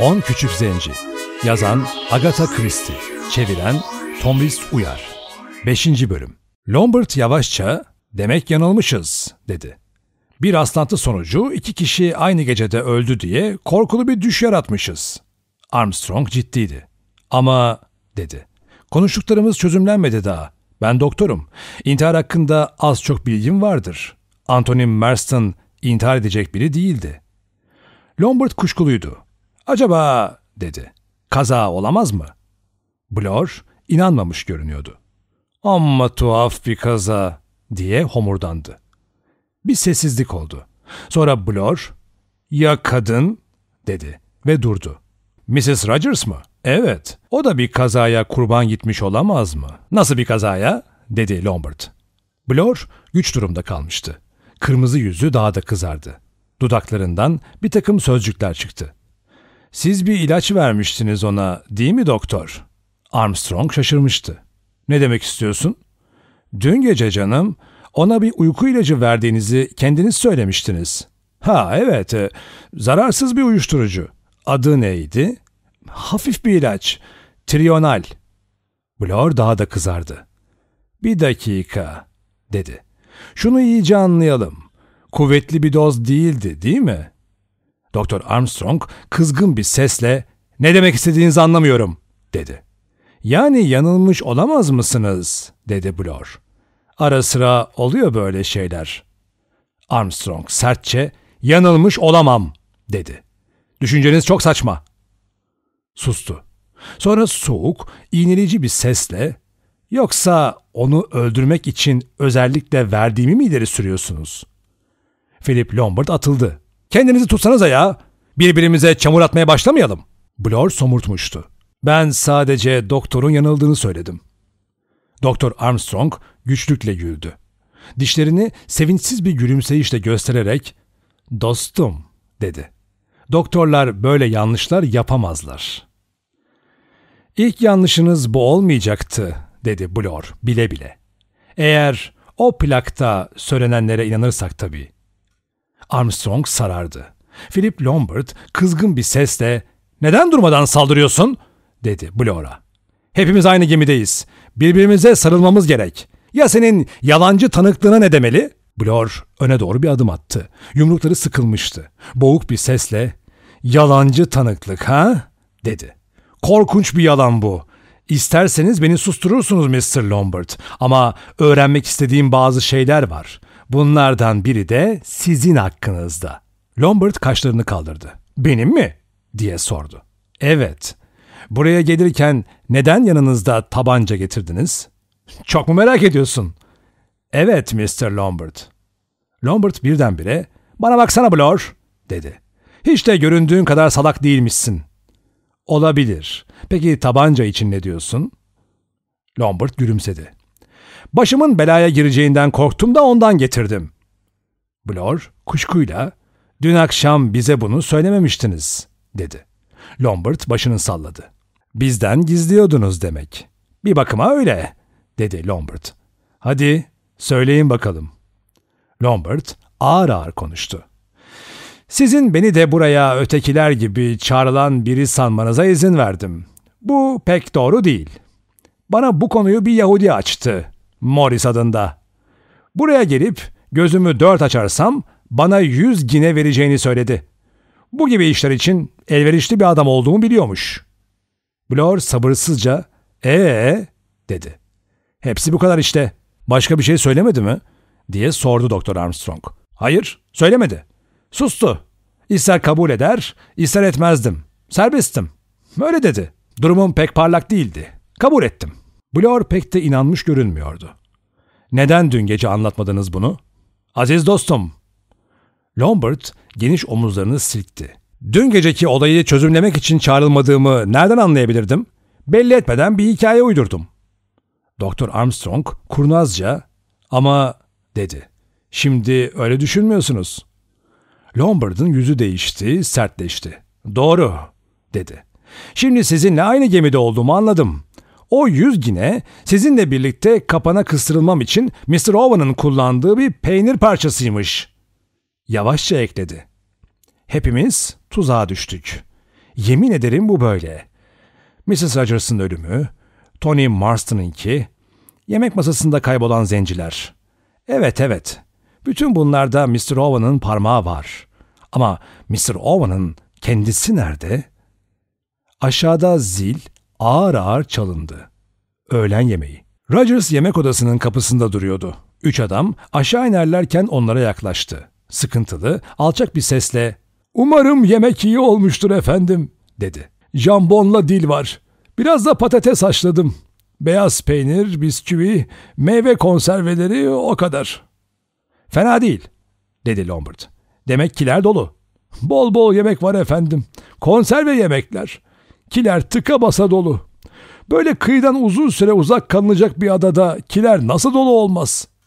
On Küçük Zenci Yazan Agatha Christie Çeviren Tomris Uyar 5. Bölüm Lombard yavaşça ''Demek yanılmışız'' dedi. Bir rastlantı sonucu iki kişi aynı gecede öldü diye korkulu bir düş yaratmışız. Armstrong ciddiydi. Ama dedi. Konuştuklarımız çözümlenmedi daha. Ben doktorum. İntihar hakkında az çok bilgim vardır. Anthony Marston intihar edecek biri değildi. Lombard kuşkuluydu. Acaba dedi. Kaza olamaz mı? Blor inanmamış görünüyordu. Amma tuhaf bir kaza diye homurdandı. Bir sessizlik oldu. Sonra Blor ya kadın dedi ve durdu. Mrs. Rogers mı? Evet. O da bir kazaya kurban gitmiş olamaz mı? Nasıl bir kazaya? dedi Lombard. Blor güç durumda kalmıştı. Kırmızı yüzü daha da kızardı. Dudaklarından bir takım sözcükler çıktı. Siz bir ilaç vermiştiniz ona değil mi doktor? Armstrong şaşırmıştı. Ne demek istiyorsun? Dün gece canım ona bir uyku ilacı verdiğinizi kendiniz söylemiştiniz. Ha evet, e, zararsız bir uyuşturucu. Adı neydi? Hafif bir ilaç. Trional. Blor daha da kızardı. Bir dakika, dedi. Şunu iyice anlayalım. Kuvvetli bir doz değildi, değil mi? Doktor Armstrong kızgın bir sesle "Ne demek istediğinizi anlamıyorum." dedi. "Yani yanılmış olamaz mısınız?" dedi Blor. "Ara sıra oluyor böyle şeyler." Armstrong sertçe "Yanılmış olamam." dedi. "Düşünceniz çok saçma." Sustu. Sonra soğuk, iğneleyici bir sesle "Yoksa onu öldürmek için özellikle verdiğimi mi ileri sürüyorsunuz?" Philip Lombard atıldı. Kendinizi tutsanıza ya. Birbirimize çamur atmaya başlamayalım. Blor somurtmuştu. Ben sadece doktorun yanıldığını söyledim. Doktor Armstrong güçlükle güldü. Dişlerini sevinçsiz bir gülümseyişle göstererek "Dostum," dedi. "Doktorlar böyle yanlışlar yapamazlar." "İlk yanlışınız bu olmayacaktı." dedi Blor bile bile. "Eğer o plakta söylenenlere inanırsak tabii." Armstrong sarardı. Philip Lombard kızgın bir sesle ''Neden durmadan saldırıyorsun?'' dedi Blora. ''Hepimiz aynı gemideyiz. Birbirimize sarılmamız gerek. Ya senin yalancı tanıklığına ne demeli?'' Blor öne doğru bir adım attı. Yumrukları sıkılmıştı. Boğuk bir sesle ''Yalancı tanıklık ha?'' dedi. ''Korkunç bir yalan bu. İsterseniz beni susturursunuz Mr. Lombard ama öğrenmek istediğim bazı şeyler var. Bunlardan biri de sizin hakkınızda. Lombard kaşlarını kaldırdı. Benim mi? diye sordu. Evet. Buraya gelirken neden yanınızda tabanca getirdiniz? Çok mu merak ediyorsun? Evet Mr. Lombard. Lombard birdenbire bana baksana Blor dedi. Hiç de göründüğün kadar salak değilmişsin. Olabilir. Peki tabanca için ne diyorsun? Lombard gülümsedi. Başımın belaya gireceğinden korktum da ondan getirdim. Blor kuşkuyla dün akşam bize bunu söylememiştiniz dedi. Lombard başını salladı. Bizden gizliyordunuz demek. Bir bakıma öyle dedi Lombard. Hadi söyleyin bakalım. Lombard ağır ağır konuştu. Sizin beni de buraya ötekiler gibi çağrılan biri sanmanıza izin verdim. Bu pek doğru değil. Bana bu konuyu bir Yahudi açtı. Morris adında. Buraya gelip gözümü dört açarsam bana yüz gine vereceğini söyledi. Bu gibi işler için elverişli bir adam olduğumu biliyormuş. Blor sabırsızca ee dedi. Hepsi bu kadar işte. Başka bir şey söylemedi mi? diye sordu Doktor Armstrong. Hayır, söylemedi. Sustu. İster kabul eder, ister etmezdim. Serbestim. Öyle dedi. Durumum pek parlak değildi. Kabul ettim. Blor pek de inanmış görünmüyordu. Neden dün gece anlatmadınız bunu? Aziz dostum. Lombard geniş omuzlarını silkti. Dün geceki olayı çözümlemek için çağrılmadığımı nereden anlayabilirdim? Belli etmeden bir hikaye uydurdum. Doktor Armstrong kurnazca ama dedi. Şimdi öyle düşünmüyorsunuz. Lombard'ın yüzü değişti, sertleşti. Doğru, dedi. Şimdi sizinle aynı gemide olduğumu anladım. O yüz yine sizinle birlikte kapana kıstırılmam için Mr. Owen'ın kullandığı bir peynir parçasıymış. Yavaşça ekledi. Hepimiz tuzağa düştük. Yemin ederim bu böyle. Mrs. Rogers'ın ölümü, Tony Marston'ınki, yemek masasında kaybolan zenciler. Evet evet, bütün bunlarda Mr. Owen'ın parmağı var. Ama Mr. Owen'ın kendisi nerede? Aşağıda zil ağır ağır çalındı. Öğlen yemeği. Rogers yemek odasının kapısında duruyordu. Üç adam aşağı inerlerken onlara yaklaştı. Sıkıntılı, alçak bir sesle ''Umarım yemek iyi olmuştur efendim.'' dedi. ''Jambonla dil var. Biraz da patates haşladım. Beyaz peynir, bisküvi, meyve konserveleri o kadar.'' ''Fena değil.'' dedi Lombard. ''Demek kiler dolu.'' ''Bol bol yemek var efendim. Konserve yemekler. Kiler tıka basa dolu. Böyle kıyıdan uzun süre uzak kalınacak bir adada kiler nasıl dolu olmaz?''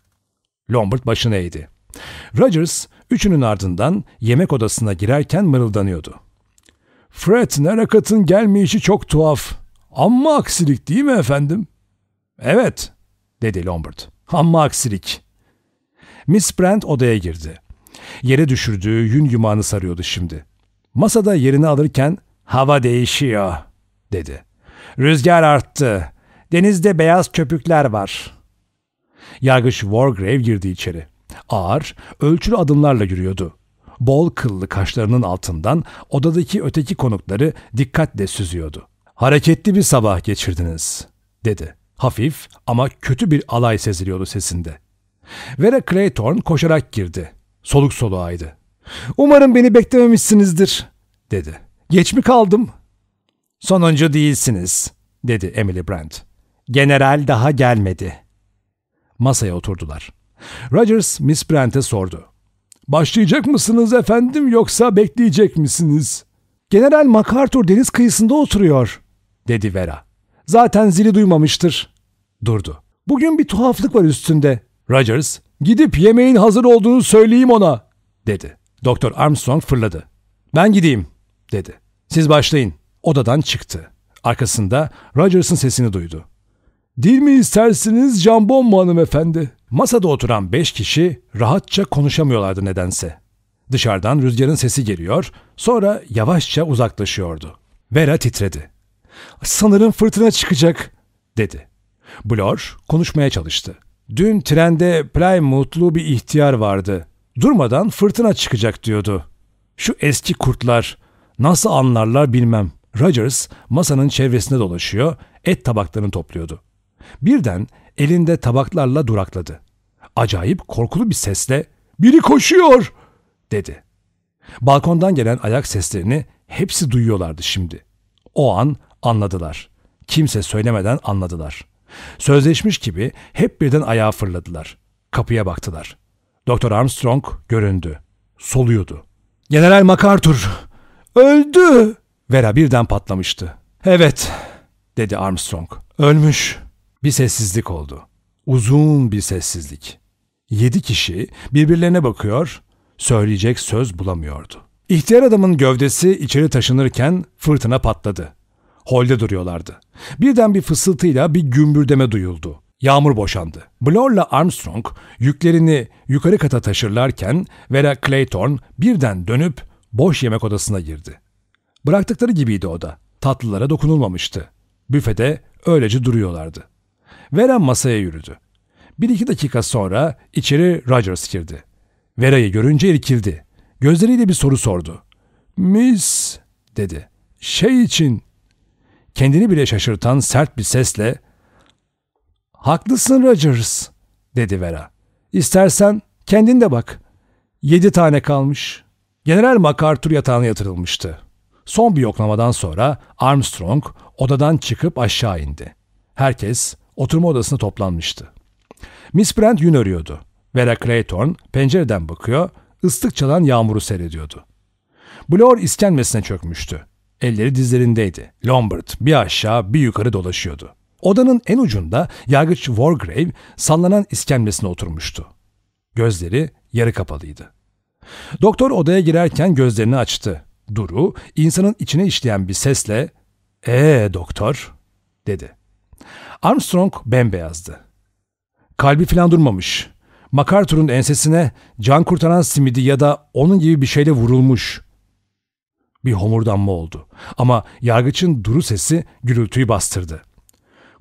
Lombard başını eğdi. Rogers üçünün ardından yemek odasına girerken mırıldanıyordu. Fred Narakat'ın gelmeyişi çok tuhaf. Amma aksilik değil mi efendim? Evet, dedi Lombard. Amma aksilik. Miss Brent odaya girdi. Yere düşürdüğü yün yumağını sarıyordu şimdi. Masada yerini alırken hava değişiyor, dedi. Rüzgar arttı. Denizde beyaz köpükler var. Yargıç Wargrave girdi içeri. Ağır, ölçülü adımlarla yürüyordu. Bol kıllı kaşlarının altından odadaki öteki konukları dikkatle süzüyordu. Hareketli bir sabah geçirdiniz, dedi. Hafif ama kötü bir alay seziliyordu sesinde. Vera Clayton koşarak girdi. Soluk soluğaydı. Umarım beni beklememişsinizdir, dedi. Geç mi kaldım? Sonuncu değilsiniz, dedi Emily Brandt. General daha gelmedi. Masaya oturdular. Rogers Miss Brent'e sordu. Başlayacak mısınız efendim yoksa bekleyecek misiniz? General MacArthur deniz kıyısında oturuyor, dedi Vera. Zaten zili duymamıştır. Durdu. Bugün bir tuhaflık var üstünde. Rogers, gidip yemeğin hazır olduğunu söyleyeyim ona, dedi. Doktor Armstrong fırladı. Ben gideyim, dedi. Siz başlayın. Odadan çıktı. Arkasında Rogers'ın sesini duydu. Dil mi istersiniz jambon mu hanımefendi? Masada oturan beş kişi rahatça konuşamıyorlardı nedense. Dışarıdan rüzgarın sesi geliyor, sonra yavaşça uzaklaşıyordu. Vera titredi. Sanırım fırtına çıkacak, dedi. Blor konuşmaya çalıştı. Dün trende Plymouth'lu bir ihtiyar vardı. Durmadan fırtına çıkacak diyordu. Şu eski kurtlar nasıl anlarlar bilmem. Rogers masanın çevresinde dolaşıyor, et tabaklarını topluyordu. Birden elinde tabaklarla durakladı. Acayip korkulu bir sesle ''Biri koşuyor!'' dedi. Balkondan gelen ayak seslerini hepsi duyuyorlardı şimdi. O an anladılar. Kimse söylemeden anladılar. Sözleşmiş gibi hep birden ayağa fırladılar. Kapıya baktılar. Doktor Armstrong göründü. Soluyordu. General MacArthur öldü. Vera birden patlamıştı. Evet dedi Armstrong. Ölmüş. Bir sessizlik oldu. Uzun bir sessizlik. Yedi kişi birbirlerine bakıyor, söyleyecek söz bulamıyordu. İhtiyar adamın gövdesi içeri taşınırken fırtına patladı. Holde duruyorlardı. Birden bir fısıltıyla bir gümbürdeme duyuldu. Yağmur boşandı. Blor'la Armstrong yüklerini yukarı kata taşırlarken Vera Clayton birden dönüp boş yemek odasına girdi. Bıraktıkları gibiydi oda. Tatlılara dokunulmamıştı. Büfede öylece duruyorlardı. Vera masaya yürüdü. Bir iki dakika sonra içeri Rogers girdi. Vera'yı görünce irkildi. Gözleriyle bir soru sordu. Miss dedi. Şey için. Kendini bile şaşırtan sert bir sesle Haklısın Rogers dedi Vera. İstersen kendin de bak. Yedi tane kalmış. General MacArthur yatağına yatırılmıştı. Son bir yoklamadan sonra Armstrong odadan çıkıp aşağı indi. Herkes oturma odasına toplanmıştı. Miss Brent yün örüyordu. Vera Clayton pencereden bakıyor, ıslık çalan yağmuru seyrediyordu. Blor iskenmesine çökmüştü. Elleri dizlerindeydi. Lombard bir aşağı bir yukarı dolaşıyordu. Odanın en ucunda yargıç Wargrave sallanan iskemlesine oturmuştu. Gözleri yarı kapalıydı. Doktor odaya girerken gözlerini açtı. Duru, insanın içine işleyen bir sesle ''Ee doktor'' dedi. Armstrong bembeyazdı. Kalbi falan durmamış. MacArthur'un ensesine can kurtaran simidi ya da onun gibi bir şeyle vurulmuş. Bir homurdanma oldu. Ama yargıçın duru sesi gürültüyü bastırdı.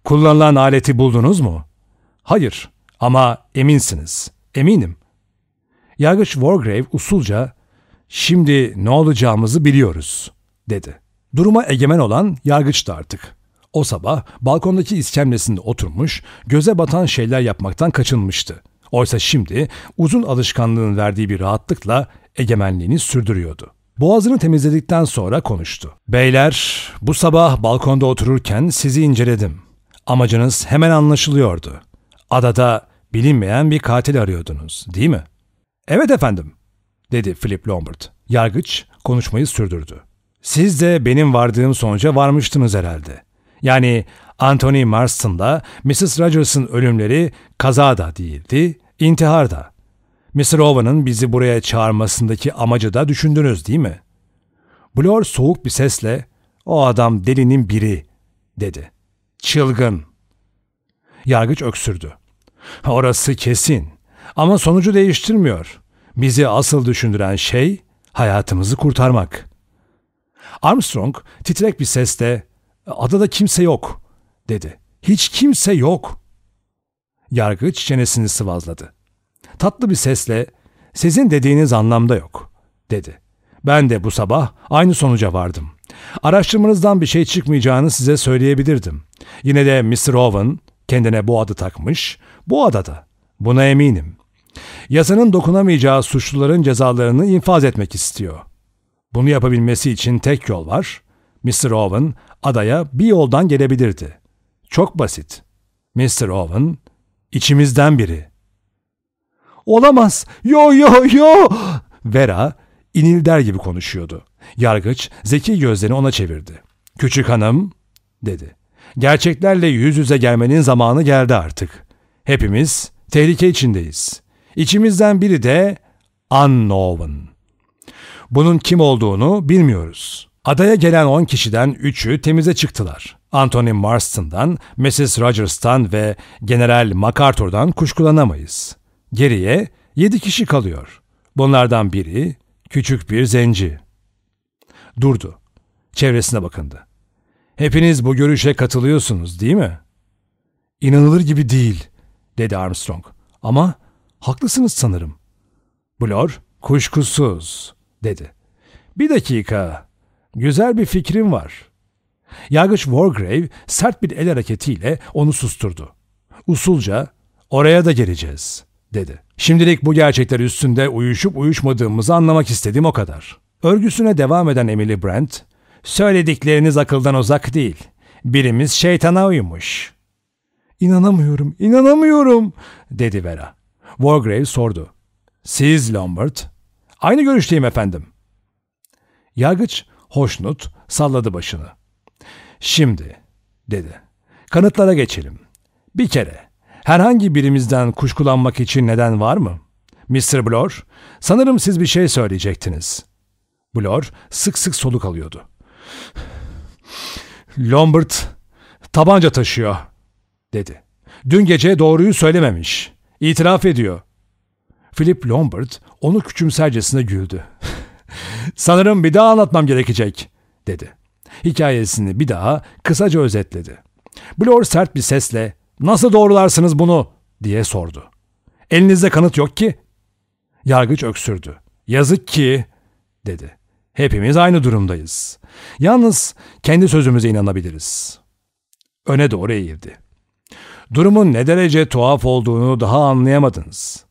Kullanılan aleti buldunuz mu? Hayır ama eminsiniz. Eminim. Yargıç Wargrave usulca şimdi ne olacağımızı biliyoruz dedi. Duruma egemen olan yargıçtı artık. O sabah balkondaki iskemlesinde oturmuş, göze batan şeyler yapmaktan kaçınmıştı. Oysa şimdi uzun alışkanlığın verdiği bir rahatlıkla egemenliğini sürdürüyordu. Boğazını temizledikten sonra konuştu. Beyler, bu sabah balkonda otururken sizi inceledim. Amacınız hemen anlaşılıyordu. Adada bilinmeyen bir katil arıyordunuz, değil mi? Evet efendim, dedi Philip Lombard. Yargıç konuşmayı sürdürdü. Siz de benim vardığım sonuca varmıştınız herhalde. Yani Anthony Marston'la Mrs. Rogers'ın ölümleri kaza da değildi, intihar da. Mr. Owen'ın bizi buraya çağırmasındaki amacı da düşündünüz değil mi? Blor soğuk bir sesle, o adam delinin biri, dedi. Çılgın. Yargıç öksürdü. Orası kesin. Ama sonucu değiştirmiyor. Bizi asıl düşündüren şey hayatımızı kurtarmak. Armstrong titrek bir sesle adada kimse yok dedi. Hiç kimse yok. Yargıç çenesini sıvazladı. Tatlı bir sesle sizin dediğiniz anlamda yok dedi. Ben de bu sabah aynı sonuca vardım. Araştırmanızdan bir şey çıkmayacağını size söyleyebilirdim. Yine de Mr. Owen kendine bu adı takmış, bu adada. Buna eminim. Yasanın dokunamayacağı suçluların cezalarını infaz etmek istiyor. Bunu yapabilmesi için tek yol var. Mr. Owen adaya bir yoldan gelebilirdi. Çok basit. Mr. Owen içimizden biri. Olamaz. Yo yo yo. Vera inilder gibi konuşuyordu. Yargıç zeki gözlerini ona çevirdi. Küçük hanım dedi. Gerçeklerle yüz yüze gelmenin zamanı geldi artık. Hepimiz tehlike içindeyiz. İçimizden biri de unknown. Bunun kim olduğunu bilmiyoruz. Adaya gelen 10 kişiden 3'ü temize çıktılar. Anthony Marston'dan, Mrs. Rogers'tan ve General MacArthur'dan kuşkulanamayız. Geriye 7 kişi kalıyor. Bunlardan biri küçük bir zenci. Durdu. Çevresine bakındı. Hepiniz bu görüşe katılıyorsunuz değil mi? İnanılır gibi değil, dedi Armstrong. Ama haklısınız sanırım. Blor, kuşkusuz, dedi. Bir dakika, güzel bir fikrim var. Yargıç Wargrave sert bir el hareketiyle onu susturdu. Usulca, oraya da geleceğiz, dedi. Şimdilik bu gerçekler üstünde uyuşup uyuşmadığımızı anlamak istediğim o kadar. Örgüsüne devam eden Emily Brent, söyledikleriniz akıldan uzak değil. Birimiz şeytana uymuş. İnanamıyorum, inanamıyorum, dedi Vera. Wargrave sordu. Siz Lombard? Aynı görüşteyim efendim. Yargıç hoşnut salladı başını. Şimdi, dedi. Kanıtlara geçelim. Bir kere, herhangi birimizden kuşkulanmak için neden var mı? Mr. Blor, sanırım siz bir şey söyleyecektiniz. Blor sık sık soluk alıyordu. Lombard tabanca taşıyor, dedi. Dün gece doğruyu söylememiş. İtiraf ediyor. Philip Lombard onu küçümsercesine güldü. Sanırım bir daha anlatmam gerekecek, dedi. Hikayesini bir daha kısaca özetledi. Blor sert bir sesle, nasıl doğrularsınız bunu, diye sordu. Elinizde kanıt yok ki. Yargıç öksürdü. Yazık ki, dedi. Hepimiz aynı durumdayız. Yalnız kendi sözümüze inanabiliriz. Öne doğru eğildi. Durumun ne derece tuhaf olduğunu daha anlayamadınız.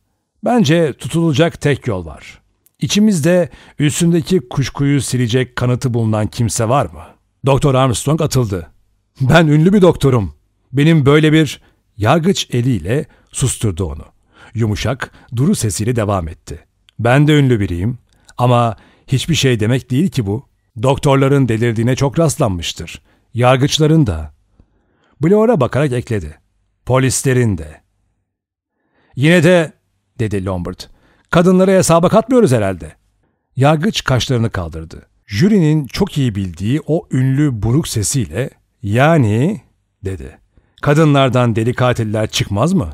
Bence tutulacak tek yol var. İçimizde üstündeki kuşkuyu silecek kanıtı bulunan kimse var mı? Doktor Armstrong atıldı. Ben ünlü bir doktorum. Benim böyle bir yargıç eliyle susturdu onu. Yumuşak, duru sesiyle devam etti. Ben de ünlü biriyim ama hiçbir şey demek değil ki bu. Doktorların delirdiğine çok rastlanmıştır. Yargıçların da. Blor'a bakarak ekledi. Polislerin de. Yine de, dedi Lombard, kadınları hesaba katmıyoruz herhalde. Yargıç kaşlarını kaldırdı. Jürinin çok iyi bildiği o ünlü buruk sesiyle, yani, dedi. Kadınlardan deli katiller çıkmaz mı?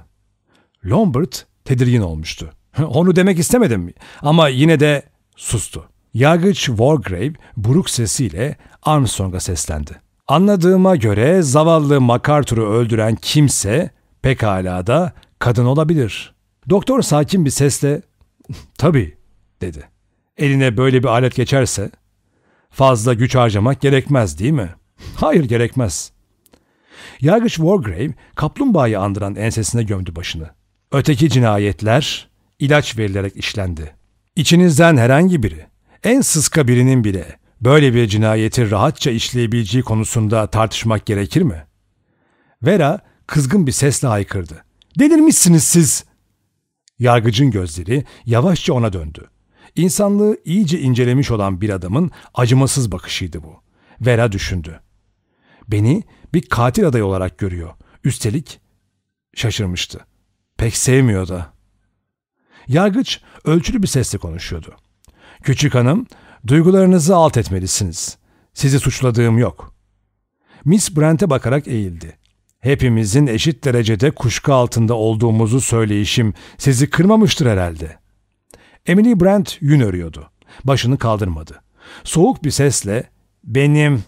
Lombard tedirgin olmuştu. Onu demek istemedim ama yine de sustu. Yargıç Wargrave buruk sesiyle Armstrong'a seslendi. Anladığıma göre zavallı MacArthur'u öldüren kimse pekala da kadın olabilir. Doktor sakin bir sesle tabii dedi. Eline böyle bir alet geçerse fazla güç harcamak gerekmez değil mi? Hayır gerekmez. Yargıç Wargrave kaplumbağayı andıran ensesine gömdü başını. Öteki cinayetler ilaç verilerek işlendi. İçinizden herhangi biri, en sıska birinin bile böyle bir cinayeti rahatça işleyebileceği konusunda tartışmak gerekir mi? Vera kızgın bir sesle haykırdı. Delirmişsiniz siz! Yargıcın gözleri yavaşça ona döndü. İnsanlığı iyice incelemiş olan bir adamın acımasız bakışıydı bu. Vera düşündü. Beni bir katil adayı olarak görüyor. Üstelik şaşırmıştı. Pek sevmiyor da. Yargıç ölçülü bir sesle konuşuyordu. Küçük hanım, duygularınızı alt etmelisiniz. Sizi suçladığım yok. Miss Brent'e bakarak eğildi. Hepimizin eşit derecede kuşku altında olduğumuzu söyleyişim sizi kırmamıştır herhalde. Emily Brent yün örüyordu. Başını kaldırmadı. Soğuk bir sesle benim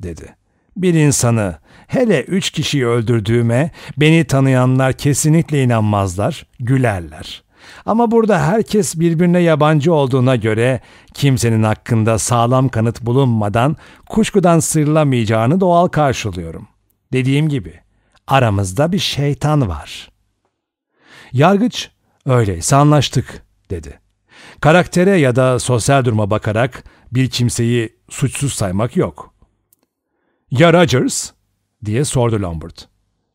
dedi. Bir insanı hele üç kişiyi öldürdüğüme beni tanıyanlar kesinlikle inanmazlar, gülerler. Ama burada herkes birbirine yabancı olduğuna göre kimsenin hakkında sağlam kanıt bulunmadan kuşkudan sıyrılamayacağını doğal karşılıyorum. Dediğim gibi aramızda bir şeytan var. Yargıç, öyleyse anlaştık dedi. Karaktere ya da sosyal duruma bakarak bir kimseyi suçsuz saymak yok. Ya Rogers? diye sordu Lombard.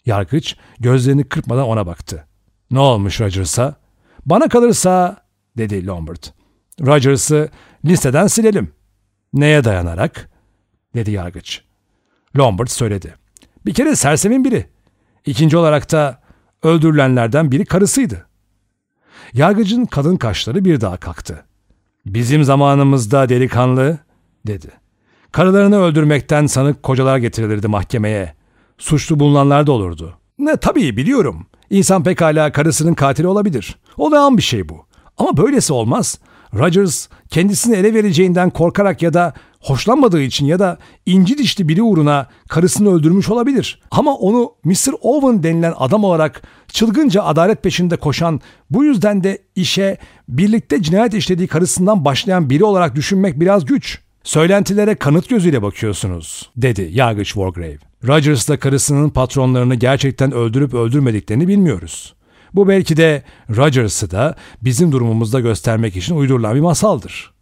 Yargıç gözlerini kırpmadan ona baktı. Ne olmuş Rogers'a? Bana kalırsa dedi Lombard. Rogers'ı listeden silelim. Neye dayanarak? dedi yargıç. Lombard söyledi. Bir kere sersemin biri. İkinci olarak da öldürülenlerden biri karısıydı. Yargıcın kadın kaşları bir daha kalktı. Bizim zamanımızda delikanlı dedi. Karılarını öldürmekten sanık kocalar getirilirdi mahkemeye. Suçlu bulunanlar da olurdu. Ne tabii biliyorum. İnsan pekala karısının katili olabilir. Olağan bir şey bu. Ama böylesi olmaz. Rogers kendisini ele vereceğinden korkarak ya da hoşlanmadığı için ya da inci dişli biri uğruna karısını öldürmüş olabilir. Ama onu Mr. Owen denilen adam olarak çılgınca adalet peşinde koşan, bu yüzden de işe birlikte cinayet işlediği karısından başlayan biri olarak düşünmek biraz güç. Söylentilere kanıt gözüyle bakıyorsunuz, dedi yargıç Wargrave. Rogers da karısının patronlarını gerçekten öldürüp öldürmediklerini bilmiyoruz. Bu belki de Rogers'ı da bizim durumumuzda göstermek için uydurulan bir masaldır.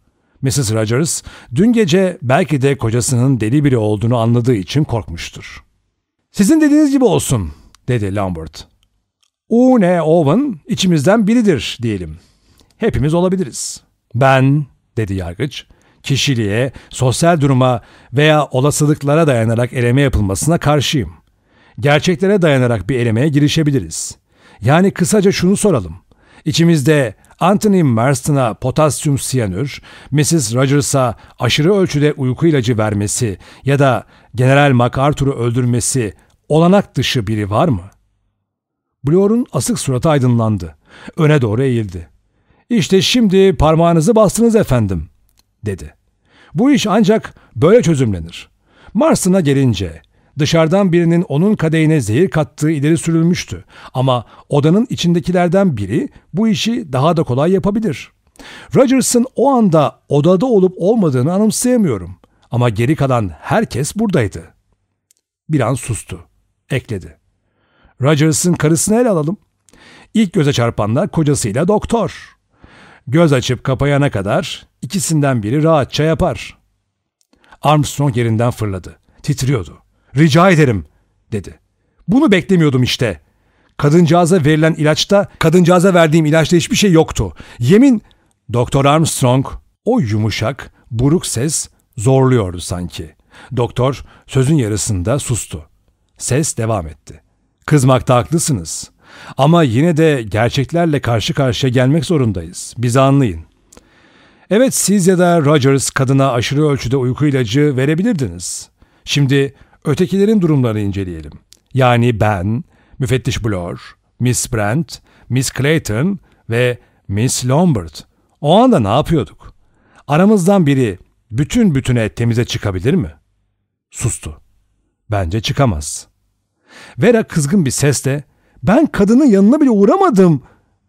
Mrs. Rogers dün gece belki de kocasının deli biri olduğunu anladığı için korkmuştur. Sizin dediğiniz gibi olsun, dedi Lambert. U.N. Owen içimizden biridir diyelim. Hepimiz olabiliriz. Ben, dedi yargıç, kişiliğe, sosyal duruma veya olasılıklara dayanarak eleme yapılmasına karşıyım. Gerçeklere dayanarak bir elemeye girişebiliriz. Yani kısaca şunu soralım. İçimizde Anthony Marston'a potasyum siyanür, Mrs. Rogers'a aşırı ölçüde uyku ilacı vermesi ya da General MacArthur'u öldürmesi olanak dışı biri var mı? Bloor'un asık suratı aydınlandı. Öne doğru eğildi. İşte şimdi parmağınızı bastınız efendim, dedi. Bu iş ancak böyle çözümlenir. Marston'a gelince Dışarıdan birinin onun kadehine zehir kattığı ileri sürülmüştü. Ama odanın içindekilerden biri bu işi daha da kolay yapabilir. Rogers'ın o anda odada olup olmadığını anımsayamıyorum. Ama geri kalan herkes buradaydı. Bir an sustu. Ekledi. Rogers'ın karısını el alalım. İlk göze çarpanlar kocasıyla doktor. Göz açıp kapayana kadar ikisinden biri rahatça yapar. Armstrong yerinden fırladı. Titriyordu. Rica ederim dedi. Bunu beklemiyordum işte. Kadıncağıza verilen ilaçta, kadıncağıza verdiğim ilaçta hiçbir şey yoktu. Yemin, Doktor Armstrong o yumuşak, buruk ses zorluyordu sanki. Doktor sözün yarısında sustu. Ses devam etti. Kızmakta haklısınız. Ama yine de gerçeklerle karşı karşıya gelmek zorundayız. Bizi anlayın. Evet siz ya da Rogers kadına aşırı ölçüde uyku ilacı verebilirdiniz. Şimdi Ötekilerin durumlarını inceleyelim. Yani ben, müfettiş Bloor, Miss Brent, Miss Clayton ve Miss Lombard. O anda ne yapıyorduk? Aramızdan biri bütün bütüne temize çıkabilir mi? Sustu. Bence çıkamaz. Vera kızgın bir sesle ben kadının yanına bile uğramadım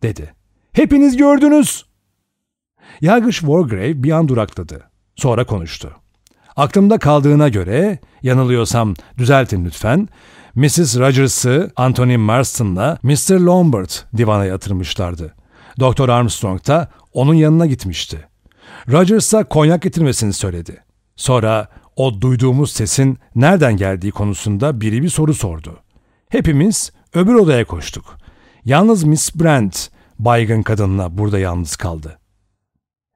dedi. Hepiniz gördünüz. Yargıç Wargrave bir an durakladı. Sonra konuştu. Aklımda kaldığına göre, yanılıyorsam düzeltin lütfen, Mrs. Rogers'ı Anthony Marston'la Mr. Lombard divana yatırmışlardı. Doktor Armstrong da onun yanına gitmişti. Rogers'a konyak getirmesini söyledi. Sonra o duyduğumuz sesin nereden geldiği konusunda biri bir soru sordu. Hepimiz öbür odaya koştuk. Yalnız Miss Brent baygın kadınla burada yalnız kaldı.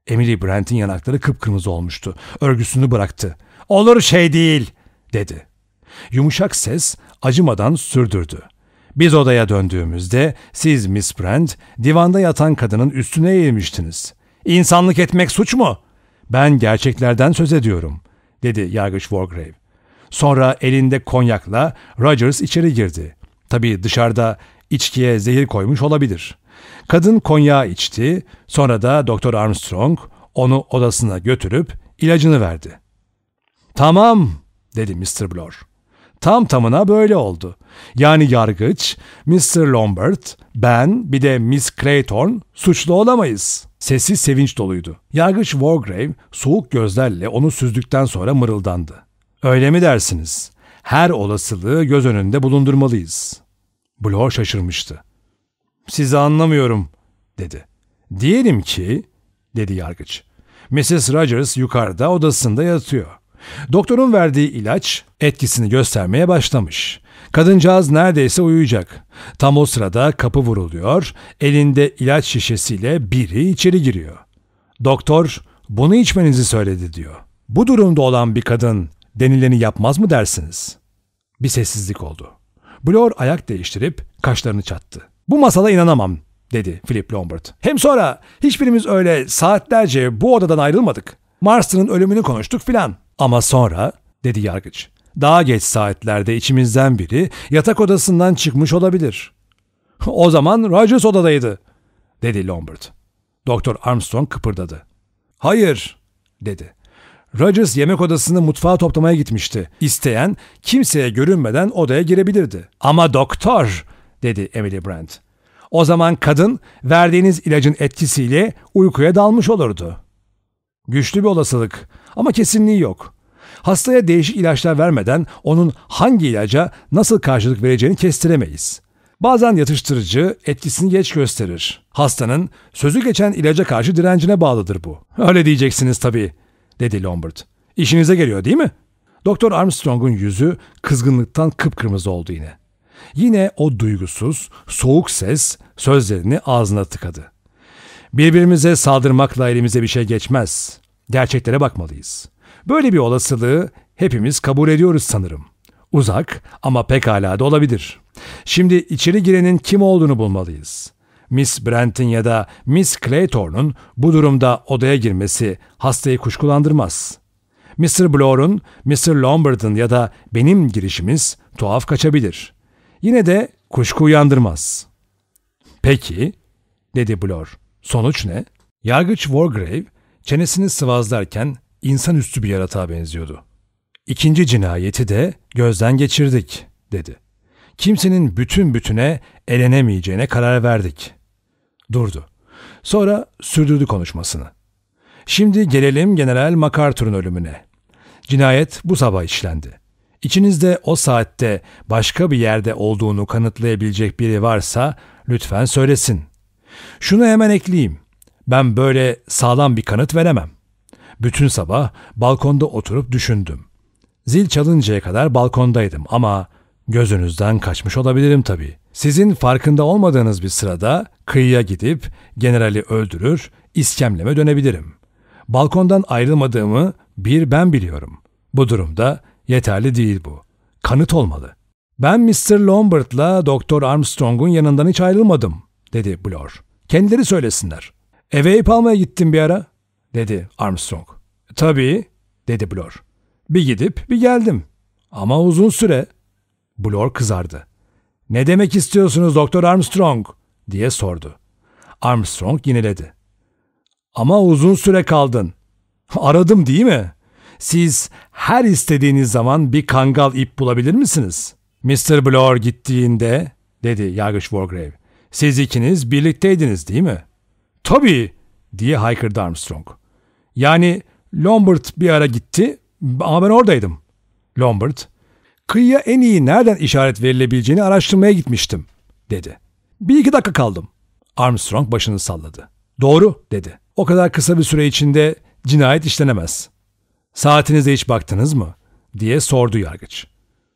Emily Brent'in yanakları kıpkırmızı olmuştu. Örgüsünü bıraktı. Olur şey değil dedi. Yumuşak ses acımadan sürdürdü. Biz odaya döndüğümüzde siz Miss Brent divanda yatan kadının üstüne eğilmiştiniz. İnsanlık etmek suç mu? Ben gerçeklerden söz ediyorum, dedi yargıç Wargrave. Sonra elinde konyakla Rogers içeri girdi. Tabii dışarıda içkiye zehir koymuş olabilir. Kadın konyağı içti, sonra da Doktor Armstrong onu odasına götürüp ilacını verdi. Tamam, dedi Mr. Blor. Tam tamına böyle oldu. Yani yargıç, Mr. Lombard, ben bir de Miss Clayton suçlu olamayız. Sesi sevinç doluydu. Yargıç Wargrave soğuk gözlerle onu süzdükten sonra mırıldandı. Öyle mi dersiniz? Her olasılığı göz önünde bulundurmalıyız. Blor şaşırmıştı. Sizi anlamıyorum, dedi. Diyelim ki, dedi yargıç. Mrs. Rogers yukarıda odasında yatıyor. Doktorun verdiği ilaç etkisini göstermeye başlamış. Kadıncağız neredeyse uyuyacak. Tam o sırada kapı vuruluyor, elinde ilaç şişesiyle biri içeri giriyor. Doktor, bunu içmenizi söyledi diyor. Bu durumda olan bir kadın denileni yapmaz mı dersiniz? Bir sessizlik oldu. Blor ayak değiştirip kaşlarını çattı. Bu masala inanamam dedi Philip Lombard. Hem sonra hiçbirimiz öyle saatlerce bu odadan ayrılmadık. Marston'ın ölümünü konuştuk filan. Ama sonra dedi yargıç. Daha geç saatlerde içimizden biri yatak odasından çıkmış olabilir. O zaman Rogers odadaydı dedi Lombard. Doktor Armstrong kıpırdadı. Hayır dedi. Rogers yemek odasını mutfağa toplamaya gitmişti. İsteyen kimseye görünmeden odaya girebilirdi. Ama doktor dedi Emily Brand. O zaman kadın verdiğiniz ilacın etkisiyle uykuya dalmış olurdu. Güçlü bir olasılık ama kesinliği yok. Hastaya değişik ilaçlar vermeden onun hangi ilaca nasıl karşılık vereceğini kestiremeyiz. Bazen yatıştırıcı etkisini geç gösterir. Hastanın sözü geçen ilaca karşı direncine bağlıdır bu. Öyle diyeceksiniz tabii, dedi Lombard. İşinize geliyor değil mi? Doktor Armstrong'un yüzü kızgınlıktan kıpkırmızı oldu yine. Yine o duygusuz, soğuk ses sözlerini ağzına tıkadı. Birbirimize saldırmakla elimize bir şey geçmez. Gerçeklere bakmalıyız. Böyle bir olasılığı hepimiz kabul ediyoruz sanırım. Uzak ama pekala da olabilir. Şimdi içeri girenin kim olduğunu bulmalıyız. Miss Brent'in ya da Miss Claytorn'un bu durumda odaya girmesi hastayı kuşkulandırmaz. Mr. Blor'un, Mr. Lombard'ın ya da benim girişimiz tuhaf kaçabilir. Yine de kuşku uyandırmaz. Peki, dedi Blor. Sonuç ne? Yargıç Wargrave çenesini sıvazlarken insanüstü bir yaratığa benziyordu. İkinci cinayeti de gözden geçirdik, dedi. Kimsenin bütün bütüne elenemeyeceğine karar verdik. Durdu. Sonra sürdürdü konuşmasını. Şimdi gelelim General MacArthur'un ölümüne. Cinayet bu sabah işlendi. İçinizde o saatte başka bir yerde olduğunu kanıtlayabilecek biri varsa lütfen söylesin. Şunu hemen ekleyeyim. Ben böyle sağlam bir kanıt veremem. Bütün sabah balkonda oturup düşündüm. Zil çalıncaya kadar balkondaydım ama gözünüzden kaçmış olabilirim tabii. Sizin farkında olmadığınız bir sırada kıyıya gidip generali öldürür, iskemleme dönebilirim. Balkondan ayrılmadığımı bir ben biliyorum. Bu durumda yeterli değil bu. Kanıt olmalı. Ben Mr. Lombard'la Doktor Armstrong'un yanından hiç ayrılmadım, dedi Blor. Kendileri söylesinler. Eve ip almaya gittim bir ara, dedi Armstrong. Tabii, dedi Blor. Bir gidip bir geldim. Ama uzun süre. Blor kızardı. Ne demek istiyorsunuz Doktor Armstrong? diye sordu. Armstrong yineledi. Ama uzun süre kaldın. Aradım değil mi? Siz her istediğiniz zaman bir kangal ip bulabilir misiniz? Mr. Bloor gittiğinde, dedi yargıç Wargrave. Siz ikiniz birlikteydiniz değil mi? Tabii, diye haykırdı Armstrong. Yani Lombard bir ara gitti ama ben oradaydım. Lombard, kıyıya en iyi nereden işaret verilebileceğini araştırmaya gitmiştim, dedi. Bir iki dakika kaldım. Armstrong başını salladı. Doğru, dedi. O kadar kısa bir süre içinde cinayet işlenemez. Saatinize hiç baktınız mı? diye sordu yargıç.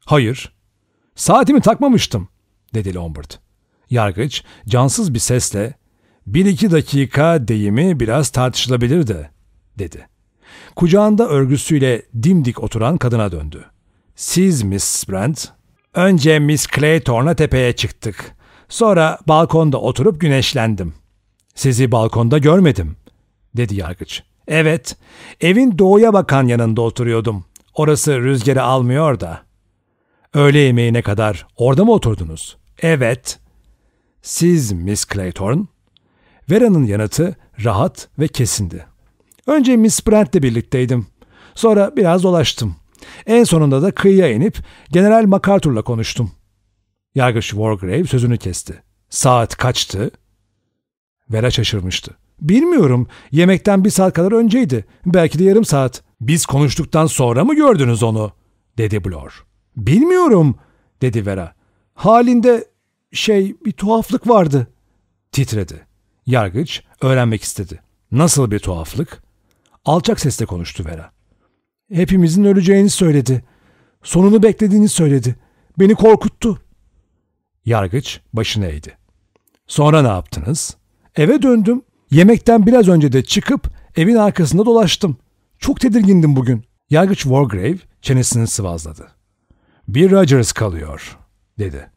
Hayır. Saatimi takmamıştım, dedi Lombard. Yargıç cansız bir sesle bir iki dakika deyimi biraz tartışılabilir de, dedi. Kucağında örgüsüyle dimdik oturan kadına döndü. Siz Miss Brent? Önce Miss Claytorn'a tepeye çıktık. Sonra balkonda oturup güneşlendim. Sizi balkonda görmedim, dedi yargıç. Evet, evin doğuya bakan yanında oturuyordum. Orası rüzgarı almıyor da. Öğle yemeğine kadar orada mı oturdunuz? Evet. Siz Miss Claytorn? Vera'nın yanıtı rahat ve kesindi. Önce Miss Brent'le birlikteydim. Sonra biraz dolaştım. En sonunda da kıyıya inip General MacArthur'la konuştum. Yargıç Wargrave sözünü kesti. Saat kaçtı? Vera şaşırmıştı. Bilmiyorum. Yemekten bir saat kadar önceydi. Belki de yarım saat. Biz konuştuktan sonra mı gördünüz onu? dedi Blor. Bilmiyorum, dedi Vera. Halinde şey bir tuhaflık vardı. Titredi. Yargıç öğrenmek istedi. Nasıl bir tuhaflık? Alçak sesle konuştu Vera. Hepimizin öleceğini söyledi. Sonunu beklediğini söyledi. Beni korkuttu. Yargıç başını eğdi. Sonra ne yaptınız? Eve döndüm. Yemekten biraz önce de çıkıp evin arkasında dolaştım. Çok tedirgindim bugün. Yargıç Wargrave çenesini sıvazladı. Bir Rogers kalıyor, dedi.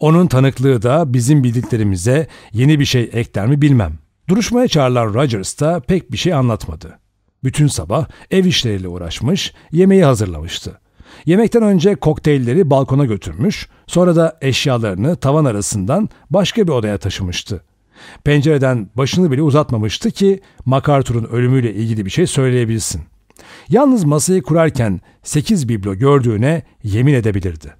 Onun tanıklığı da bizim bildiklerimize yeni bir şey ekler mi bilmem. Duruşmaya çağrılan Rogers da pek bir şey anlatmadı. Bütün sabah ev işleriyle uğraşmış, yemeği hazırlamıştı. Yemekten önce kokteylleri balkona götürmüş, sonra da eşyalarını tavan arasından başka bir odaya taşımıştı. Pencereden başını bile uzatmamıştı ki MacArthur'un ölümüyle ilgili bir şey söyleyebilsin. Yalnız masayı kurarken 8 biblo gördüğüne yemin edebilirdi.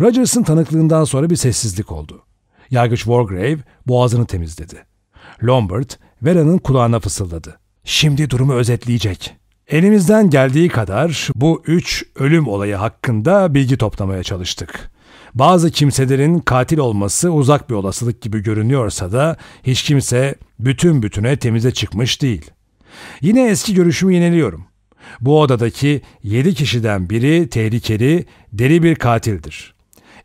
Rogers'ın tanıklığından sonra bir sessizlik oldu. Yargıç Wargrave boğazını temizledi. Lombard, Vera'nın kulağına fısıldadı. Şimdi durumu özetleyecek. Elimizden geldiği kadar bu üç ölüm olayı hakkında bilgi toplamaya çalıştık. Bazı kimselerin katil olması uzak bir olasılık gibi görünüyorsa da hiç kimse bütün bütüne temize çıkmış değil. Yine eski görüşümü yeniliyorum. Bu odadaki yedi kişiden biri tehlikeli, deli bir katildir.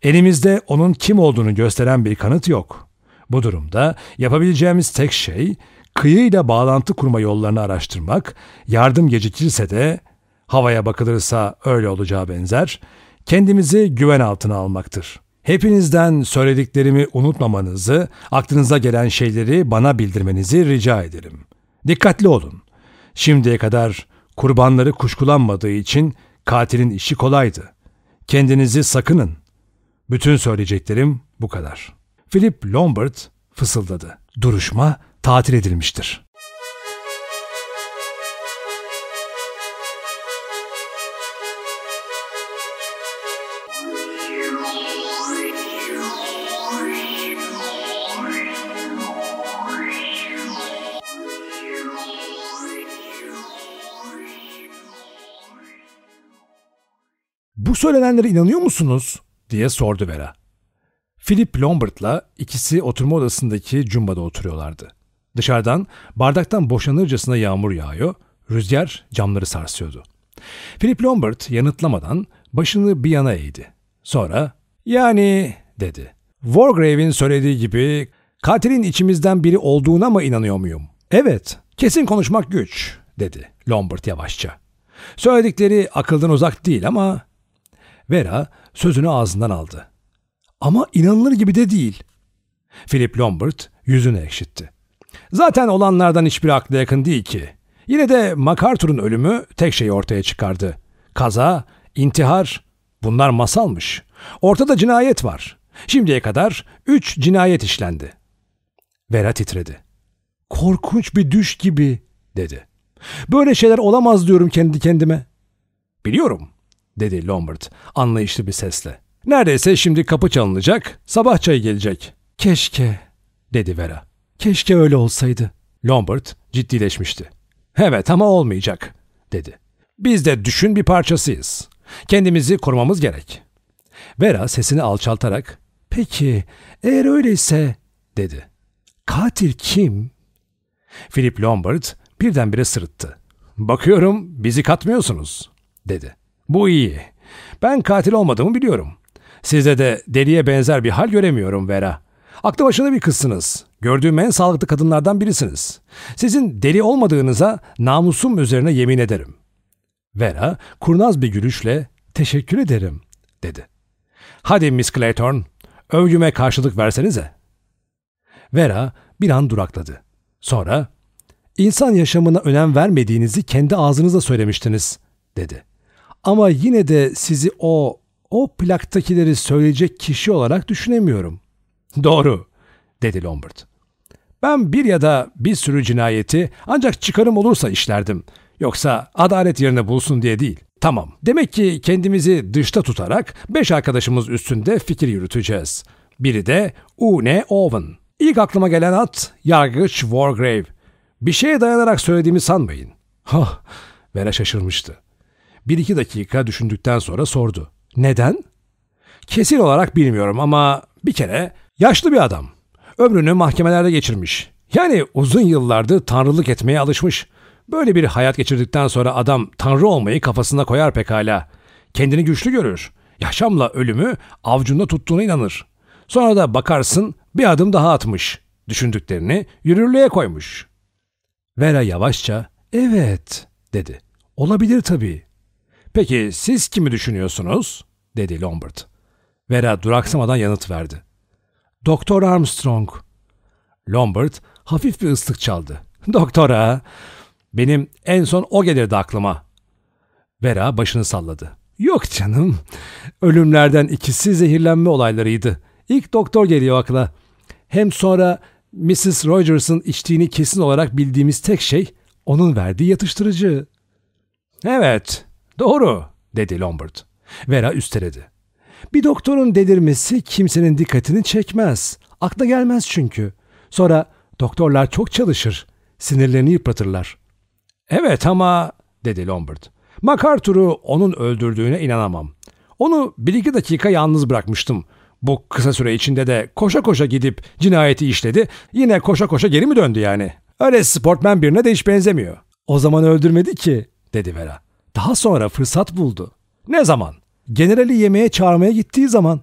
Elimizde onun kim olduğunu gösteren bir kanıt yok. Bu durumda yapabileceğimiz tek şey kıyıyla bağlantı kurma yollarını araştırmak, yardım gecikirse de havaya bakılırsa öyle olacağı benzer, kendimizi güven altına almaktır. Hepinizden söylediklerimi unutmamanızı, aklınıza gelen şeyleri bana bildirmenizi rica ederim. Dikkatli olun. Şimdiye kadar kurbanları kuşkulanmadığı için katilin işi kolaydı. Kendinizi sakının. Bütün söyleyeceklerim bu kadar. Philip Lombard fısıldadı. Duruşma tatil edilmiştir. Bu söylenenlere inanıyor musunuz? diye sordu Vera. Philip Lombard'la ikisi oturma odasındaki cumbada oturuyorlardı. Dışarıdan bardaktan boşanırcasına yağmur yağıyor, rüzgar camları sarsıyordu. Philip Lombard yanıtlamadan başını bir yana eğdi. Sonra yani dedi. Wargrave'in söylediği gibi katilin içimizden biri olduğuna mı inanıyor muyum? Evet, kesin konuşmak güç dedi Lombard yavaşça. Söyledikleri akıldan uzak değil ama... Vera sözünü ağzından aldı. Ama inanılır gibi de değil. Philip Lombard yüzünü ekşitti. Zaten olanlardan hiçbir akla yakın değil ki. Yine de MacArthur'un ölümü tek şeyi ortaya çıkardı. Kaza, intihar, bunlar masalmış. Ortada cinayet var. Şimdiye kadar üç cinayet işlendi. Vera titredi. Korkunç bir düş gibi, dedi. Böyle şeyler olamaz diyorum kendi kendime. Biliyorum, dedi Lombard anlayışlı bir sesle. Neredeyse şimdi kapı çalınacak, sabah çayı gelecek. Keşke, dedi Vera. Keşke öyle olsaydı. Lombard ciddileşmişti. Evet ama olmayacak, dedi. Biz de düşün bir parçasıyız. Kendimizi korumamız gerek. Vera sesini alçaltarak, peki eğer öyleyse, dedi. Katil kim? Philip Lombard birdenbire sırıttı. Bakıyorum bizi katmıyorsunuz, dedi. Bu iyi. Ben katil olmadığımı biliyorum. Sizde de deliye benzer bir hal göremiyorum Vera. Aklı başında bir kızsınız. Gördüğüm en sağlıklı kadınlardan birisiniz. Sizin deli olmadığınıza namusum üzerine yemin ederim. Vera kurnaz bir gülüşle teşekkür ederim dedi. Hadi Miss Clayton, övgüme karşılık versenize. Vera bir an durakladı. Sonra, insan yaşamına önem vermediğinizi kendi ağzınıza söylemiştiniz, dedi. Ama yine de sizi o, o plaktakileri söyleyecek kişi olarak düşünemiyorum. Doğru, dedi Lombard. Ben bir ya da bir sürü cinayeti ancak çıkarım olursa işlerdim. Yoksa adalet yerine bulsun diye değil. Tamam. Demek ki kendimizi dışta tutarak beş arkadaşımız üstünde fikir yürüteceğiz. Biri de Une Owen. İlk aklıma gelen at Yargıç Wargrave. Bir şeye dayanarak söylediğimi sanmayın. Hah, Vera şaşırmıştı. Bir iki dakika düşündükten sonra sordu. Neden? Kesin olarak bilmiyorum ama bir kere yaşlı bir adam. Ömrünü mahkemelerde geçirmiş. Yani uzun yıllardır tanrılık etmeye alışmış. Böyle bir hayat geçirdikten sonra adam tanrı olmayı kafasına koyar pekala. Kendini güçlü görür. Yaşamla ölümü avcunda tuttuğuna inanır. Sonra da bakarsın bir adım daha atmış. Düşündüklerini yürürlüğe koymuş. Vera yavaşça evet dedi. Olabilir tabii. Peki siz kimi düşünüyorsunuz? dedi Lombard. Vera duraksamadan yanıt verdi. Doktor Armstrong. Lombard hafif bir ıslık çaldı. Doktora. Benim en son o gelirdi aklıma. Vera başını salladı. Yok canım. Ölümlerden ikisi zehirlenme olaylarıydı. İlk doktor geliyor akla. Hem sonra Mrs. Rogers'ın içtiğini kesin olarak bildiğimiz tek şey onun verdiği yatıştırıcı. Evet, doğru, dedi Lombard. Vera üsteledi. Bir doktorun delirmesi kimsenin dikkatini çekmez. Akla gelmez çünkü. Sonra doktorlar çok çalışır. Sinirlerini yıpratırlar. Evet ama dedi Lombard. MacArthur'u onun öldürdüğüne inanamam. Onu bir iki dakika yalnız bırakmıştım. Bu kısa süre içinde de koşa koşa gidip cinayeti işledi. Yine koşa koşa geri mi döndü yani? Öyle sportmen birine de hiç benzemiyor. O zaman öldürmedi ki dedi Vera. Daha sonra fırsat buldu. Ne zaman? Generali yemeğe çağırmaya gittiği zaman.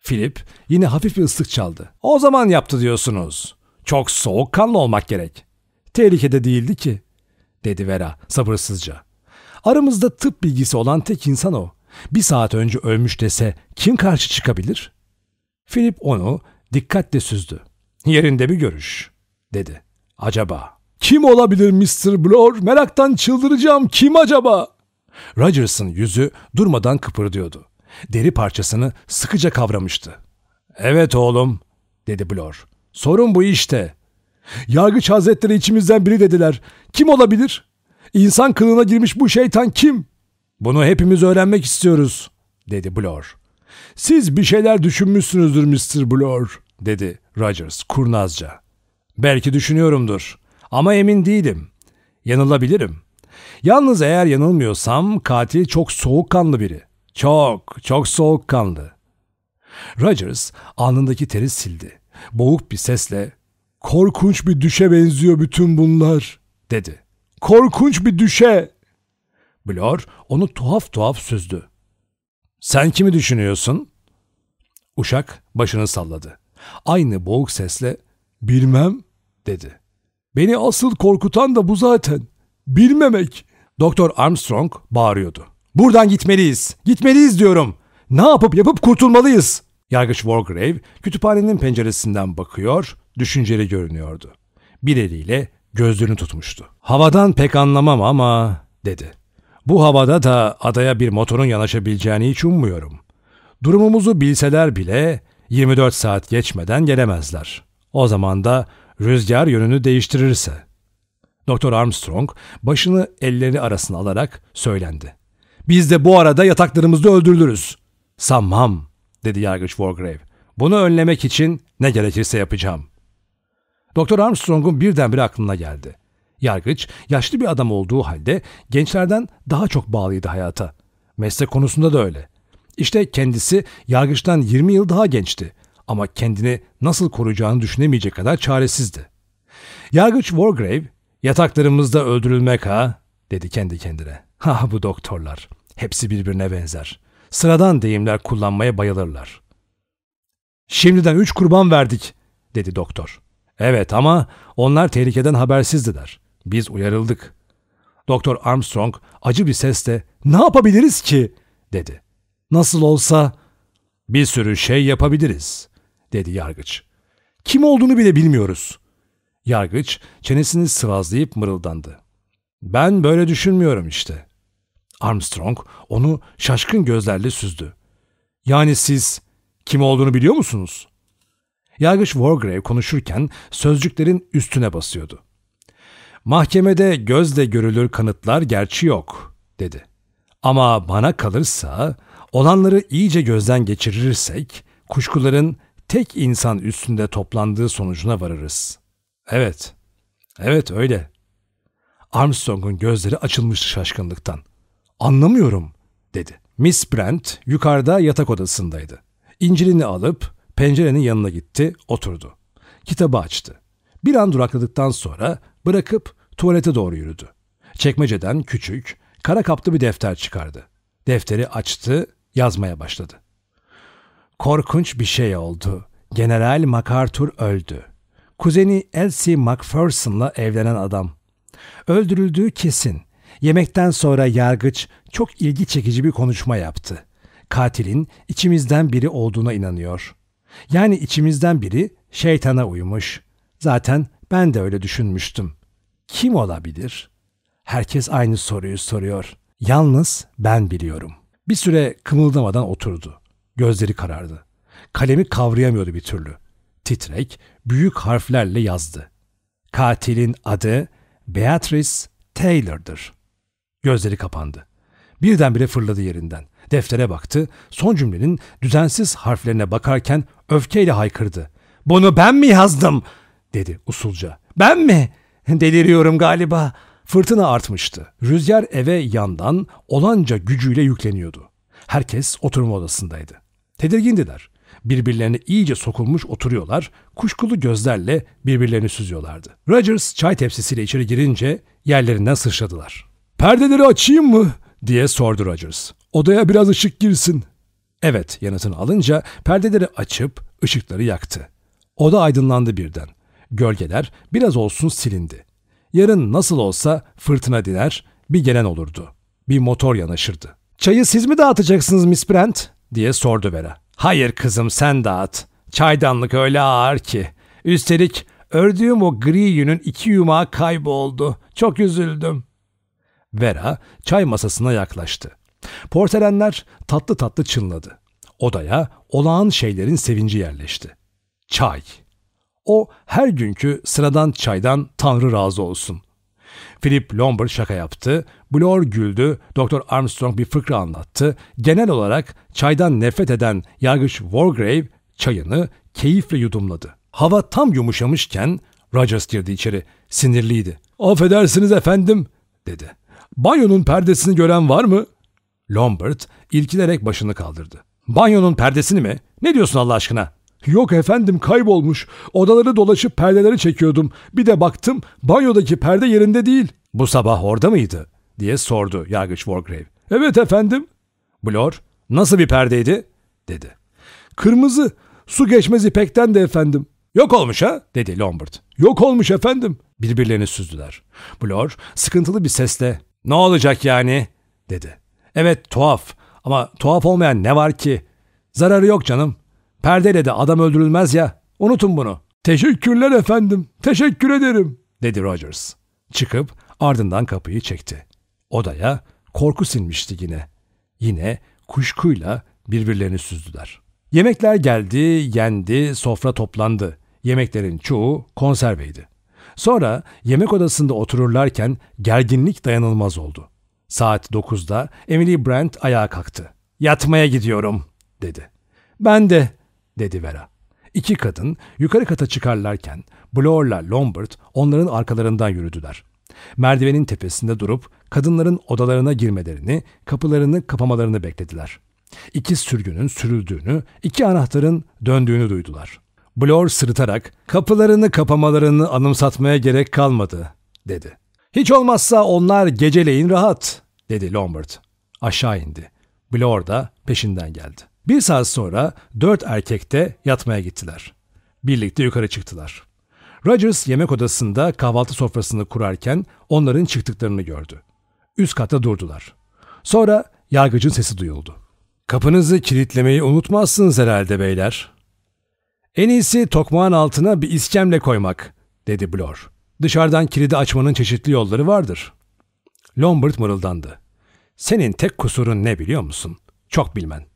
Philip yine hafif bir ıslık çaldı. O zaman yaptı diyorsunuz. Çok soğukkanlı olmak gerek. Tehlikede değildi ki, dedi Vera sabırsızca. Aramızda tıp bilgisi olan tek insan o. Bir saat önce ölmüş dese kim karşı çıkabilir? Philip onu dikkatle süzdü. Yerinde bir görüş, dedi. Acaba? Kim olabilir Mr. Blor? Meraktan çıldıracağım. Kim acaba? Rogers'ın yüzü durmadan kıpırdıyordu. Deri parçasını sıkıca kavramıştı. Evet oğlum, dedi Blor. Sorun bu işte. Yargıç hazretleri içimizden biri dediler. Kim olabilir? İnsan kılığına girmiş bu şeytan kim? Bunu hepimiz öğrenmek istiyoruz, dedi Blor. Siz bir şeyler düşünmüşsünüzdür Mr. Blor, dedi Rogers kurnazca. Belki düşünüyorumdur ama emin değilim. Yanılabilirim. Yalnız eğer yanılmıyorsam katil çok soğukkanlı biri. Çok, çok soğukkanlı. Rogers alnındaki teri sildi. Boğuk bir sesle ''Korkunç bir düşe benziyor bütün bunlar.'' dedi. ''Korkunç bir düşe.'' Blor onu tuhaf tuhaf süzdü. ''Sen kimi düşünüyorsun?'' Uşak başını salladı. Aynı boğuk sesle ''Bilmem.'' dedi. ''Beni asıl korkutan da bu zaten. Bilmemek.'' Doktor Armstrong bağırıyordu. ''Buradan gitmeliyiz. Gitmeliyiz diyorum. Ne yapıp yapıp kurtulmalıyız.'' Yargıç Wargrave kütüphanenin penceresinden bakıyor, düşünceli görünüyordu. Bir eliyle gözlüğünü tutmuştu. ''Havadan pek anlamam ama'' dedi. ''Bu havada da adaya bir motorun yanaşabileceğini hiç ummuyorum. Durumumuzu bilseler bile 24 saat geçmeden gelemezler. O zaman da rüzgar yönünü değiştirirse.'' Doktor Armstrong başını elleri arasına alarak söylendi. Biz de bu arada yataklarımızda öldürülürüz. Sanmam, dedi yargıç Wargrave. Bunu önlemek için ne gerekirse yapacağım. Doktor Armstrong'un birdenbire aklına geldi. Yargıç, yaşlı bir adam olduğu halde gençlerden daha çok bağlıydı hayata. Meslek konusunda da öyle. İşte kendisi yargıçtan 20 yıl daha gençti ama kendini nasıl koruyacağını düşünemeyecek kadar çaresizdi. Yargıç Wargrave, yataklarımızda öldürülmek ha, dedi kendi kendine. Ha bu doktorlar, hepsi birbirine benzer. Sıradan deyimler kullanmaya bayılırlar. Şimdiden üç kurban verdik, dedi doktor. Evet ama onlar tehlikeden habersizdiler. Biz uyarıldık. Doktor Armstrong acı bir sesle ne yapabiliriz ki dedi. Nasıl olsa bir sürü şey yapabiliriz dedi yargıç. Kim olduğunu bile bilmiyoruz. Yargıç çenesini sıvazlayıp mırıldandı. Ben böyle düşünmüyorum işte. Armstrong onu şaşkın gözlerle süzdü. Yani siz kim olduğunu biliyor musunuz? Yargıç Wargrave konuşurken sözcüklerin üstüne basıyordu. Mahkemede gözle görülür kanıtlar gerçi yok, dedi. Ama bana kalırsa olanları iyice gözden geçirirsek kuşkuların tek insan üstünde toplandığı sonucuna varırız. Evet, evet öyle. Armstrong'un gözleri açılmıştı şaşkınlıktan. Anlamıyorum, dedi. Miss Brent yukarıda yatak odasındaydı. İncilini alıp pencerenin yanına gitti, oturdu. Kitabı açtı. Bir an durakladıktan sonra bırakıp tuvalete doğru yürüdü. Çekmeceden küçük, kara kaplı bir defter çıkardı. Defteri açtı, yazmaya başladı. Korkunç bir şey oldu. General MacArthur öldü. Kuzeni Elsie Macpherson'la evlenen adam. Öldürüldüğü kesin. Yemekten sonra yargıç çok ilgi çekici bir konuşma yaptı. Katilin içimizden biri olduğuna inanıyor. Yani içimizden biri şeytana uymuş. Zaten ben de öyle düşünmüştüm. Kim olabilir? Herkes aynı soruyu soruyor. Yalnız ben biliyorum. Bir süre kımıldamadan oturdu. Gözleri karardı. Kalemi kavrayamıyordu bir türlü. Titrek, büyük harflerle yazdı. Katilin adı Beatrice Taylor'dır. Gözleri kapandı. Birdenbire fırladı yerinden. Deftere baktı, son cümlenin düzensiz harflerine bakarken öfkeyle haykırdı. ''Bunu ben mi yazdım?'' dedi usulca. ''Ben mi? Deliriyorum galiba.'' Fırtına artmıştı. Rüzgar eve yandan olanca gücüyle yükleniyordu. Herkes oturma odasındaydı. Tedirgindiler. Birbirlerine iyice sokulmuş oturuyorlar, kuşkulu gözlerle birbirlerini süzüyorlardı. Rogers çay tepsisiyle içeri girince yerlerinden sıçradılar. ''Perdeleri açayım mı?'' diye sordu Rogers. ''Odaya biraz ışık girsin.'' Evet yanıtını alınca perdeleri açıp ışıkları yaktı. Oda aydınlandı birden. Gölgeler biraz olsun silindi. Yarın nasıl olsa fırtına diner, bir gelen olurdu. Bir motor yanaşırdı. ''Çayı siz mi dağıtacaksınız Miss Brent?'' Diye sordu Vera. ''Hayır kızım sen dağıt. Çaydanlık öyle ağır ki. Üstelik ördüğüm o gri yünün iki yumağı kayboldu. Çok üzüldüm.'' Vera çay masasına yaklaştı. Porselenler tatlı tatlı çınladı. Odaya olağan şeylerin sevinci yerleşti. Çay. O her günkü sıradan çaydan Tanrı razı olsun. Philip Lombard şaka yaptı, Blor güldü, Doktor Armstrong bir fıkra anlattı. Genel olarak çaydan nefret eden yargıç Wargrave çayını keyifle yudumladı. Hava tam yumuşamışken Rogers girdi içeri. Sinirliydi. Affedersiniz efendim dedi. Banyonun perdesini gören var mı? Lombard ilkilerek başını kaldırdı. Banyonun perdesini mi? Ne diyorsun Allah aşkına? Yok efendim kaybolmuş. Odaları dolaşıp perdeleri çekiyordum. Bir de baktım banyodaki perde yerinde değil. Bu sabah orada mıydı? diye sordu yargıç Wargrave. Evet efendim. Blor nasıl bir perdeydi? dedi. Kırmızı su geçmez ipekten de efendim. Yok olmuş ha? dedi Lombard. Yok olmuş efendim. Birbirlerini süzdüler. Blor sıkıntılı bir sesle ne olacak yani? dedi. Evet tuhaf ama tuhaf olmayan ne var ki? Zararı yok canım. Perdeyle de adam öldürülmez ya. Unutun bunu. Teşekkürler efendim. Teşekkür ederim dedi Rogers. Çıkıp ardından kapıyı çekti. Odaya korku sinmişti yine. Yine kuşkuyla birbirlerini süzdüler. Yemekler geldi, yendi, sofra toplandı. Yemeklerin çoğu konserveydi. Sonra yemek odasında otururlarken gerginlik dayanılmaz oldu. Saat 9'da Emily Brent ayağa kalktı. Yatmaya gidiyorum dedi. Ben de dedi Vera. İki kadın yukarı kata çıkarlarken Bloor'la Lombard onların arkalarından yürüdüler. Merdivenin tepesinde durup kadınların odalarına girmelerini, kapılarını kapamalarını beklediler. İki sürgünün sürüldüğünü, iki anahtarın döndüğünü duydular. Bloor sırıtarak kapılarını kapamalarını anımsatmaya gerek kalmadı dedi. Hiç olmazsa onlar geceleyin rahat dedi Lombard. Aşağı indi. Bloor da peşinden geldi. Bir saat sonra dört erkek de yatmaya gittiler. Birlikte yukarı çıktılar. Rogers yemek odasında kahvaltı sofrasını kurarken onların çıktıklarını gördü. Üst katta durdular. Sonra yargıcın sesi duyuldu. Kapınızı kilitlemeyi unutmazsınız herhalde beyler. En iyisi tokmağın altına bir iskemle koymak, dedi Blor. Dışarıdan kilidi açmanın çeşitli yolları vardır. Lombard mırıldandı. Senin tek kusurun ne biliyor musun? Çok bilmen.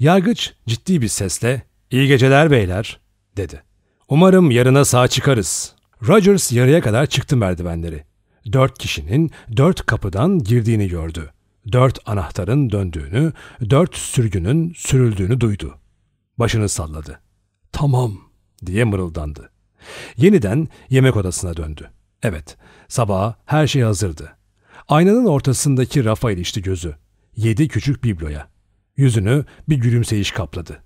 Yargıç ciddi bir sesle, iyi geceler beyler, dedi. Umarım yarına sağ çıkarız. Rogers yarıya kadar çıktı merdivenleri. Dört kişinin dört kapıdan girdiğini gördü. Dört anahtarın döndüğünü, dört sürgünün sürüldüğünü duydu. Başını salladı. Tamam diye mırıldandı. Yeniden yemek odasına döndü. Evet, sabaha her şey hazırdı. Aynanın ortasındaki rafa ilişti gözü. Yedi küçük bibloya. Yüzünü bir gülümseyiş kapladı.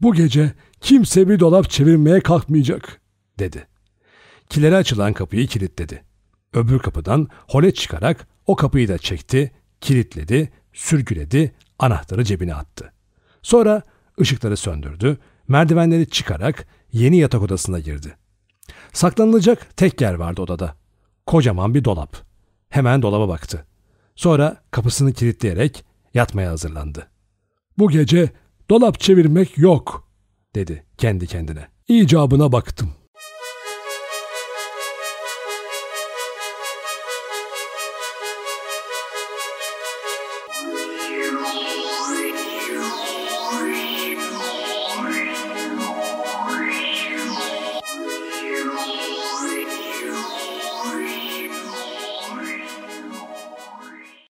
Bu gece kimse bir dolap çevirmeye kalkmayacak, dedi. Kilere açılan kapıyı kilitledi. Öbür kapıdan hole çıkarak o kapıyı da çekti, kilitledi, sürgüledi, anahtarı cebine attı. Sonra ışıkları söndürdü, merdivenleri çıkarak yeni yatak odasına girdi. Saklanılacak tek yer vardı odada. Kocaman bir dolap. Hemen dolaba baktı. Sonra kapısını kilitleyerek yatmaya hazırlandı. Bu gece dolap çevirmek yok, dedi kendi kendine. İcabına baktım.